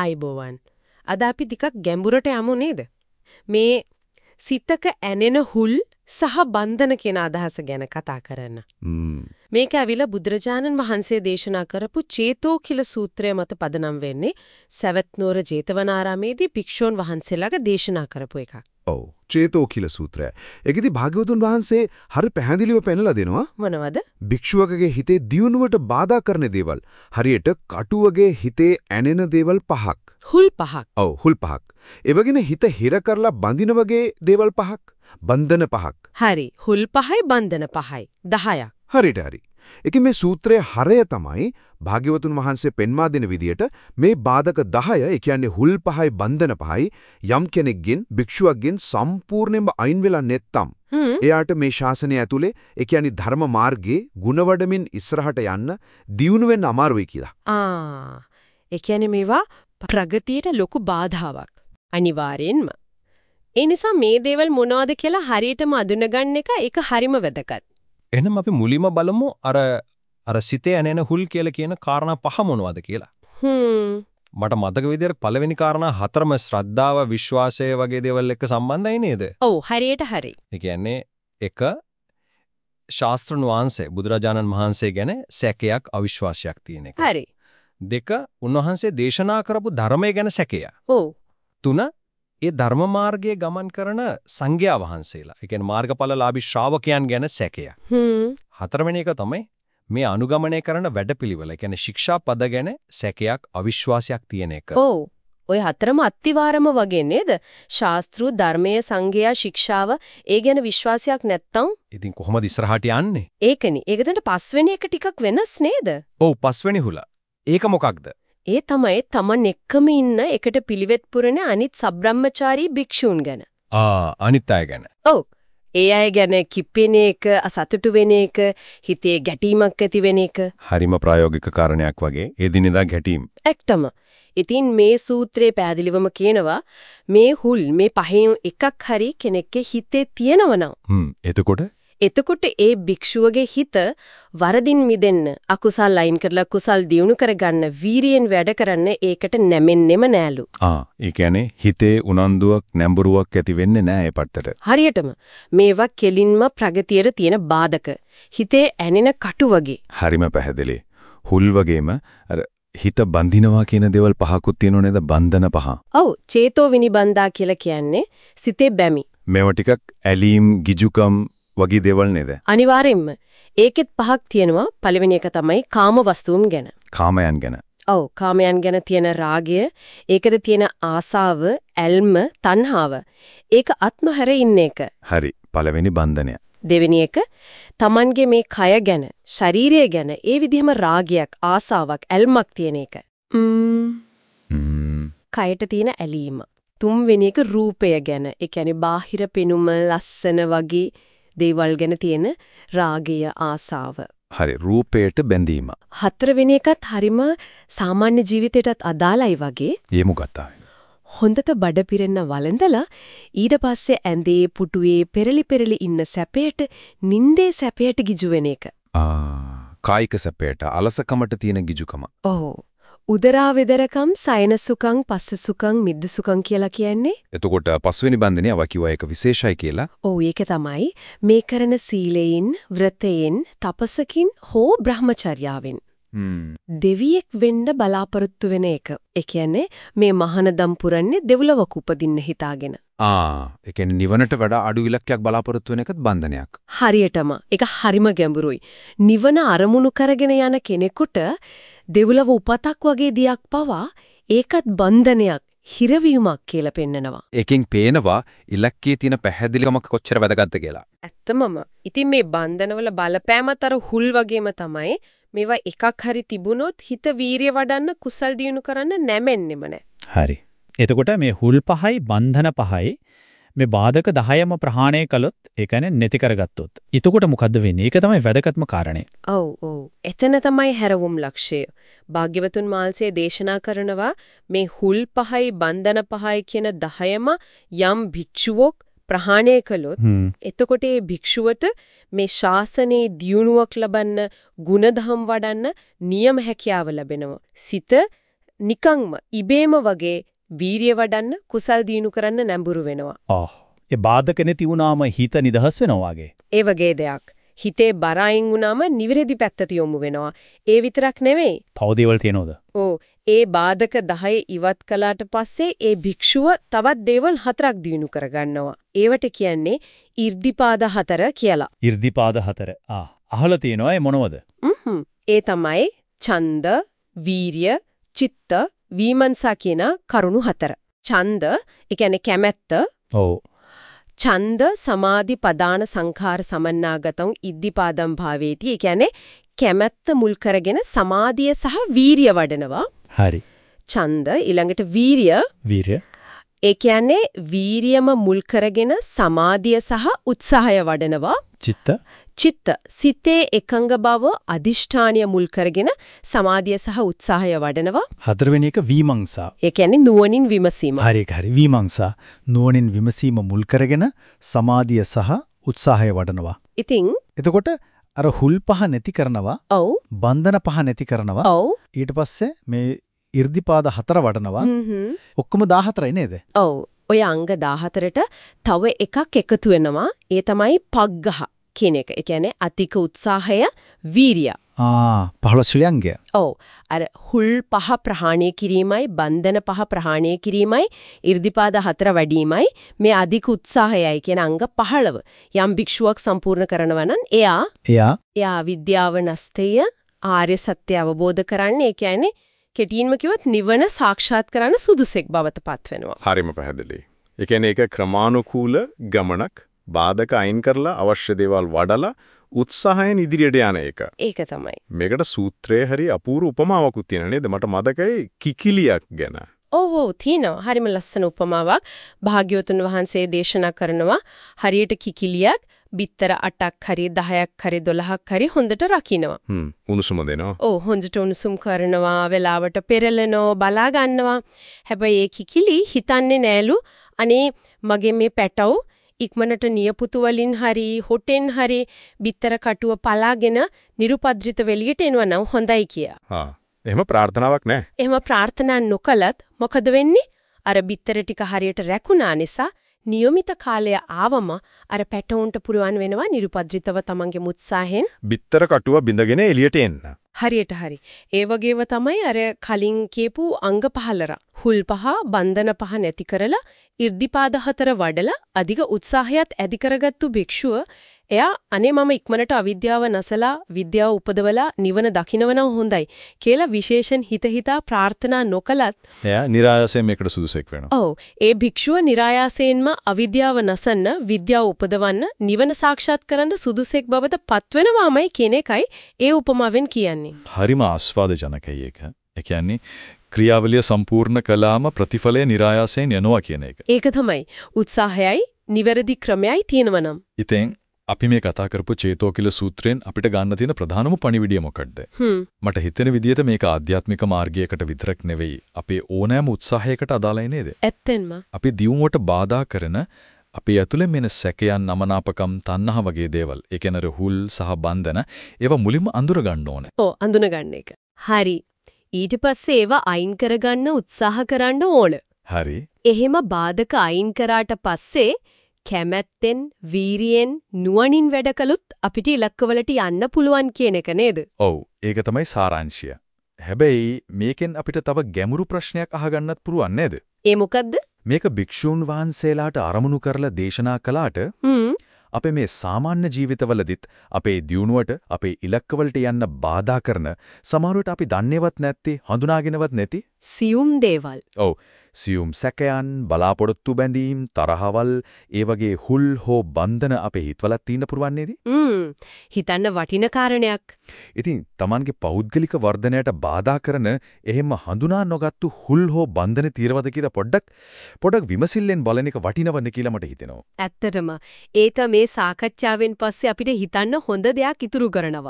ආයිබෝවන්. අද අපි ටිකක් ගැඹුරට යමු නේද? මේ සිතක ඇනෙන හුල් සහ බන්ධන කියන අදහස ගැන කතා කරන්න. මේක ඇවිල්ලා බුදුරජාණන් වහන්සේ දේශනා කරපු චේතෝ කිල සූත්‍රය මත පදනම් වෙන්නේ සවැත් නුවර ජේතවනාරාමේදී භික්ෂුන් වහන්සේලාට දේශනා කරපු එකක්. ඔව් චේතෝ කිල සූත්‍රය. ඒකෙදි භාග්‍යවතුන් වහන්සේ හරි පැහැදිලිව පෙන්නලා දෙනවා මොනවද? භික්ෂුවකගේ හිතේ දියුණුවට බාධා කරන දේවල්. හරියට කටුවගේ හිතේ ඇනෙන දේවල් පහක්. හුල් පහක්. ඔව් හුල් පහක්. ඒ හිත හිර කරලා බඳින වගේ දේවල් පහක්. බන්ධන පහක්. හරි. හුල් පහයි බන්ධන පහයි. 10ක්. හරියට හරි. ඒකේ මේ සූත්‍රයේ හරය තමයි භාග්‍යවතුන් වහන්සේ පෙන්වා දෙන විදියට මේ බාධක 10 ඒ කියන්නේ හුල් පහයි බන්ධන පහයි යම් කෙනෙක්ගෙන් භික්ෂුවක්ගෙන් සම්පූර්ණයෙන්ම අයින් වෙලා නැත්තම් එයාට මේ ශාසනය ඇතුලේ ඒ කියන්නේ ධර්ම මාර්ගයේ ගුණවඩමින් ඉස්සරහට යන්න දියුණු වෙන්න අමාරුයි කියලා. ආ. ඒ කියන්නේ මේවා ප්‍රගතියට ලොකු බාධාවක්. අනිවාර්යෙන්ම. ඒ නිසා මේ දේවල් මොනවද කියලා හරියටම අඳුනගන්න එක ඒක හරිම වැදගත්. එහෙනම් අපි මුලින්ම බලමු අර අර සිතේ ඇනෙන හුල් කියලා කියන කාරණා පහ මොනවද කියලා. හ්ම්. මට මතක විදියට පළවෙනි කාරණා හතරම ශ්‍රද්ධාව, විශ්වාසය වගේ දේවල් එක්ක සම්බන්ධයි නේද? ඔව් හරියට හරි. ඒ කියන්නේ එක ශාස්ත්‍රණ වහන්සේ බුදුරජාණන් වහන්සේ ගැන සැකයක් අවිශ්වාසයක් තියෙන එක. හරි. දෙක උන්වහන්සේ දේශනා කරපු ධර්මය ගැන සැකය. ඔව්. තුන ඒ ධර්ම මාර්ගයේ ගමන් කරන සංඝයා වහන්සේලා. ඒ කියන්නේ මාර්ගඵලලාභී ශ්‍රාවකයන් ගැන සැකය. හ්ම්. හතරවෙනි එක තමයි මේ අනුගමනය කරන වැඩපිළිවෙල. ඒ කියන්නේ ශික්ෂා පද ගැන සැකයක් අවිශ්වාසයක් තියෙන එක. ඔව්. ඔය හතරම අත්තිවාරම වගේ නේද? ශාස්ත්‍රු ධර්මයේ සංගයා ශික්ෂාව ඒ ගැන විශ්වාසයක් නැත්තම් ඉතින් කොහොමද ඉස්සරහට යන්නේ? ඒකනේ. ඒකෙන්ට පස්වෙනි එක ටිකක් වෙනස් නේද? ඔව් පස්වෙනි හුල. ඒක මොකක්ද? ඒ තමයි තමන් එක්කම ඉන්න එකට පිළිවෙත් පුරන අනිත් සබ්‍රාහ්මචාරී භික්ෂූන් ගැන. ආ අනිත් අය ගැන. ඔව්. ඒ අය ගැන කිප්පෙන එක, අසතුටු වෙන එක, හිතේ ගැටීමක් ඇති වෙන එක. හරිම ප්‍රායෝගික කාරණයක් වගේ එදිනෙදා ගැටීම්. ඇත්තම. ඉතින් මේ සූත්‍රයේ පැහැදිලිවම කියනවා මේ හුල් මේ පහෙන් එකක් හරි කෙනෙක්ගේ හිතේ තියෙනවනම් හ්ම් එතකොට එතකොට ඒ භික්ෂුවගේ හිත වරදින් මිදෙන්න අකුසල් අයින් කරලා කුසල් දියුණු කරගන්න වීරියෙන් වැඩ කරන්න ඒකට නැමෙන්නෙම නෑලු. ආ ඒ කියන්නේ හිතේ උනන්දුවක් නැඹුරුවක් ඇති වෙන්නේ නෑ ඒ පැත්තට. හරියටම මේවා කෙලින්ම ප්‍රගතියට තියෙන බාධක. හිතේ ඇනෙන කටු වගේ. හරිම පැහැදිලි. හුල් වගේම අර හිත බඳිනවා කියන දේවල් පහකුත් තියෙනව නේද බන්ධන පහ. ඔව් චේතෝ විනිබන්දා කියලා කියන්නේ සිතේ බැමි. මේවා ටිකක් ඇලීම් ගිජුකම් වගේ දේවල් නේද? අනිවාර්යෙන්ම. ඒකෙත් පහක් තියෙනවා. පළවෙනි එක තමයි කාම වස්තුන් ගැන. කාමයන් ගැන. ඔව් කාමයන් ගැන තියෙන රාගය, ඒකද තියෙන ආසාව, ඇල්ම, තණ්හාව. ඒක අත් නොහැර ඉන්න එක. හරි. පළවෙනි බන්ධනය. දෙවෙනි එක Tamange මේ කය ගැන, ශරීරය ගැන ඒ විදිහම රාගයක්, ආසාවක්, ඇල්මක් තියෙන එක. කයට තියෙන ඇලීම. තුන්වෙනි එක රූපය ගැන. ඒ කියන්නේ බාහිර පෙනුම, ලස්සන වගේ දේවල් ගැන තියෙන රාගය, ආසාව. හරි රූපයට බැඳීම. හතරවෙනි එකත් හරිම සාමාන්‍ය ජීවිතයටත් අදාළයි වගේ. ඒ මොකක්ද? හොඳට බඩ පිරෙන්න වළඳලා ඊට පස්සේ ඇඳේ පුටුවේ පෙරලි පෙරලි ඉන්න සැපයට නින්දේ සැපයට ගිජු වෙන එක. ආ කායික සැපයට අලසකමට තියෙන ගිජුකම. ඔව්. උදරා වේදරකම් සයන සුඛං පස්ස සුඛං මිද්ද සුඛං කියලා කියන්නේ. එතකොට පස්වෙනි බන්ධනය අව කිව්වා ඒක විශේෂයි කියලා. ඔව් ඒක තමයි මේ කරන සීලයෙන්, ව්‍රතයෙන්, තපසකින් හෝ බ්‍රහ්මචර්යාවෙන් දෙවියෙක් වෙන්න බලාපොරොත්තු වෙන එක. ඒ කියන්නේ මේ මහානදම් පුරන්නේ දෙව්ලොවක උපදින්න හිතාගෙන. ආ ඒ කියන්නේ නිවනට වඩා අඩු ඉලක්කයක් බලාපොරොත්තු වෙන එකත් බන්ධනයක්. හරියටම. ඒක හරිම ගැඹුරුයි. නිවන අරමුණු කරගෙන යන කෙනෙකුට දෙව්ලොව උපතක් වගේ දියක් පවා ඒකත් බන්ධනයක්. හිරවීමක් කියලා පෙන්නනවා. ඒකෙන් පේනවා ඉලක්කයේ තියෙන පැහැදිලිකම කොච්චර වැදගත්ද කියලා. ඇත්තමම. ඉතින් මේ බන්ධනවල බලපෑමතර හුල් වගේම තමයි මේවා එකක් හරි තිබුණොත් හිත වීරිය වඩන්න කුසල් දියුණු කරන්න නැමෙන්නෙම නැහැ. හරි. එතකොට මේ හුල් පහයි බන්ධන පහයි මේ බාධක 10ම ප්‍රහාණය කළොත් ඒ කියන්නේ නැති කරගත්තොත්. එතකොට මොකද්ද වෙන්නේ? ඒක තමයි වැදගත්ම කාරණේ. ඔව් ඔව්. එතන තමයි හැරවුම් ලක්ෂය. භාග්‍යවතුන් මාල්සේ දේශනා කරනවා මේ හුල් පහයි බන්ධන පහයි කියන 10ම යම් භික්ෂුවොක් ප්‍රහාණය කළොත් එතකොට ඒ භික්ෂුවට මේ ශාසනයේ දියුණුවක් ලබන්න, ಗುಣධම් වඩන්න නියම හැකියාව ලැබෙනවා. සිත නිකංම ඉබේම වගේ වීරිය වඩන්න කුසල් දිනු කරන්න නැඹුරු වෙනවා. ආ ඒ බාධක නැති වුණාම හිත නිදහස් වෙනවා වගේ. ඒ වගේ දෙයක්. හිතේ බර අයින් වුණාම නිවැරදි පැත්තට යොමු වෙනවා. ඒ විතරක් නෙවෙයි. තව දේවල් තියෙනවද? ඕ ඒ බාධක 10 ඉවත් කළාට පස්සේ ඒ භික්ෂුව තවත් දේවල් හතරක් දිනු කරගන්නවා. ඒවට කියන්නේ 이르දිපාද හතර කියලා. 이르දිපාද හතර. ආ. අහලා තියෙනවා ඒ මොනවද? හ්ම්. ඒ තමයි ඡන්ද, වීරිය, චිත්ත, විමර්ශා කියන කරුණු හතර. ඡන්ද, ඒ කියන්නේ කැමැත්ත. ඔව්. ඡන්ද සමාධි පදාන සංඛාර සමන්නාගතං ඉද්ධිපාදම් භාවේති. ඒ කියන්නේ කැමැත්ත මුල් කරගෙන සමාධිය සහ වීරිය වඩනවා. හරි. ඡන්ද ඊළඟට වීරිය වීරය. ඒ කියන්නේ වීරියම මුල් කරගෙන සමාධිය සහ උත්සාහය වඩනවා. චිත්ත. චිත්ත සිතේ එකඟ බව අදිෂ්ඨානිය මුල් කරගෙන සමාධිය සහ උත්සාහය වඩනවා. හතරවෙනි එක විමංශා. ඒ කියන්නේ නුවණින් විමසීම. හරි හරි විමංශා. නුවණින් විමසීම මුල් කරගෙන සමාධිය සහ උත්සාහය වඩනවා. ඉතින් එතකොට අර හුල් පහ නැති කරනවා, ඔව් බන්ධන පහ නැති කරනවා. ඔව් ඊට පස්සේ මේ 이르දිපාද හතර වඩනවා. ඔක්කොම 14යි නේද? ඔව් ඔය අංග 14ට තව එකක් එකතු වෙනවා. ඒ තමයි පග්ගහ කියන එක. ඒ කියන්නේ අතික උත්සාහය වීරිය. ආ 15 ශ්‍රියංගය. ඔව් අර හුල් පහ ප්‍රහාණය කිරීමයි බන්ධන පහ ප්‍රහාණය කිරීමයි 이르දිපාද හතර වැඩිමයි මේ අධික උත්සාහයයි කියන අංග 15 යම් භික්ෂුවක් සම්පූර්ණ කරනවා නම් එයා එයා එයා විද්‍යාව නැස්තය ආර්ය සත්‍ය අවබෝධ කරන්නේ ඒ කියන්නේ කෙටියෙන්ම කිව්වොත් නිවන සාක්ෂාත් කරන්න සුදුසෙක් බවට පත් වෙනවා. හරිම පැහැදිලි. ඒ කියන්නේ ඒක ක්‍රමානුකූල ගමනක් බාධක අයින් කරලා අවශ්‍ය දේවල් වඩලා උත්සාහයෙන් ඉදිරියට යන එක. ඒක තමයි. මේකට සූත්‍රයේ හරි අපූර්ව උපමාවකුත් තියෙන නේද? මට මතකයි කිකිලියක් ගැන. ඔව් ඔව් තියෙනවා. හරිම ලස්සන උපමාවක්. භාග්‍යවතුන් වහන්සේ දේශනා කරනවා හරියට කිකිලියක් බිත්තර 8ක් හරි 10ක් හරි 12ක් හරි හොඳට රකින්නවා. හ්ම් උණුසුම දෙනවා. ඔව් හොඳට උණුසුම් කරනවා, වෙලාවට පෙරලනවා, බලා ගන්නවා. හැබැයි ඒ කිකිලි හිතන්නේ නෑලු අනේ මගේ මේ පැටව ඉක්මනට නියපුතු වලින් හරි හොටෙන් හරි බිත්තර කටුව පලාගෙන නිරුපද්‍රිත වෙලියට එනවා නම් හොඳයි කියා. හා එහෙම ප්‍රාර්ථනාවක් නැහැ. එහෙම ප්‍රාර්ථනා නොකලත් මොකද වෙන්නේ? අර බිත්තර ටික හරියට රැකුණා නිසා નિયમિત කාලය ආවම අර පැටවුන්ට පුරවන් වෙනවා nirupadritaව තමන්ගේ උත්සාහයෙන් බිත්තර කටුව බිඳගෙන එළියට එන්න. හරියට හරි. ඒ වගේම තමයි අර කලින් කියපු අංග පහලර. හුල් පහ, බන්ධන පහ නැති කරලා, irdipaada හතර වඩලා අධික උත්සාහයත් ඇති කරගත්තු භික්ෂුව එයා අනේ මම ඉක්මනට අවිද්‍යාව නැසලා විද්‍යාව උපදවලා නිවන දකින්නවනම් හොඳයි කියලා විශේෂන් හිත හිතා ප්‍රාර්ථනා නොකලත් එයා નિરાයාසයෙන් මේකට සුදුසෙක් වෙනවා. ඔව්. ඒ භික්ෂුව નિરાයාසයෙන්ම අවිද්‍යාව නැසන්න විද්‍යාව උපදවන්න නිවන සාක්ෂාත් කරන්න සුදුසෙක් බවද පත්වෙනවාමයි කියන එකයි ඒ උපමාවෙන් කියන්නේ. හරිම ආස්වාදජනකයි ඒක. ඒ කියන්නේ ක්‍රියාවලිය සම්පූර්ණ කළාම ප්‍රතිඵලය નિરાයාසයෙන් යනවා කියන එක. ඒක තමයි උත්සාහයයි නිවැරදි ක්‍රමයයි තියෙනවනම්. ඉතින් අපි මේ කතා කරපු චේතෝකිල සූත්‍රයෙන් අපිට ගන්න තියෙන ප්‍රධානම පණිවිඩය මොකක්ද? මට හිතෙන විදිහට මේක ආධ්‍යාත්මික මාර්ගයකට විතරක් නෙවෙයි අපේ ඕනෑම උත්සාහයකට අදාළයි නේද? ඇත්තෙන්ම අපි දියුණුවට බාධා කරන අපේ ඇතුළෙන් මෙන සැකයන් නමනාපකම් තණ්හා වගේ දේවල් ඒ කියන්නේ රහුල් සහ බන්ධන ඒවා මුලින්ම අඳුර ගන්න ඕනේ. ඔව් අඳුනගන්න එක. හරි. ඊට පස්සේ ඒවා අයින් කරගන්න උත්සාහ කරන්න ඕන. හරි. එහෙම බාධක අයින් කරාට පස්සේ කැමැත්තෙන්, වීරියෙන්, නුවණින් වැඩ කළොත් අපිට ඉලක්කවලට යන්න පුළුවන් කියන එක නේද? ඔව් ඒක තමයි සාරාංශය. හැබැයි මේකෙන් අපිට තව ගැඹුරු ප්‍රශ්නයක් අහගන්නත් පුළුවන් නේද? ඒ මොකද්ද? මේක භික්ෂූන් වහන්සේලාට අරමුණු කරලා දේශනා කළාට අපේ මේ සාමාන්‍ය ජීවිතවලදීත් අපේ දියුණුවට අපේ ඉලක්කවලට යන්න බාධා කරන සමහරවිට අපි දන්නේවත් නැත්තේ හඳුනාගෙනවත් නැති සියුම් දේවල්. ඔව් සියුම් සැකයන් බලාපොරොත්තු බැඳීම් තරහවල් ඒ වගේ හුල් හෝ බන්ධන අපේ හිතවලත් තියෙන්න පුරුවන් නේද? හ්ම් හිතන්න වටින කාරණයක්. ඉතින් Tamanගේ පෞද්ගලික වර්ධනයට බාධා කරන එහෙම හඳුනා නොගත්තු හුල් හෝ බන්ධන తీරවද කියලා පොඩ්ඩක් පොඩ්ඩක් විමසිල්ලෙන් බලන එක වටිනවන්නේ කියලා මට හිතෙනවා. ඇත්තටම ඒක මේ සාකච්ඡාවෙන් පස්සේ අපිට හිතන්න හොඳ දෙයක් ඉතුරු කරනවා.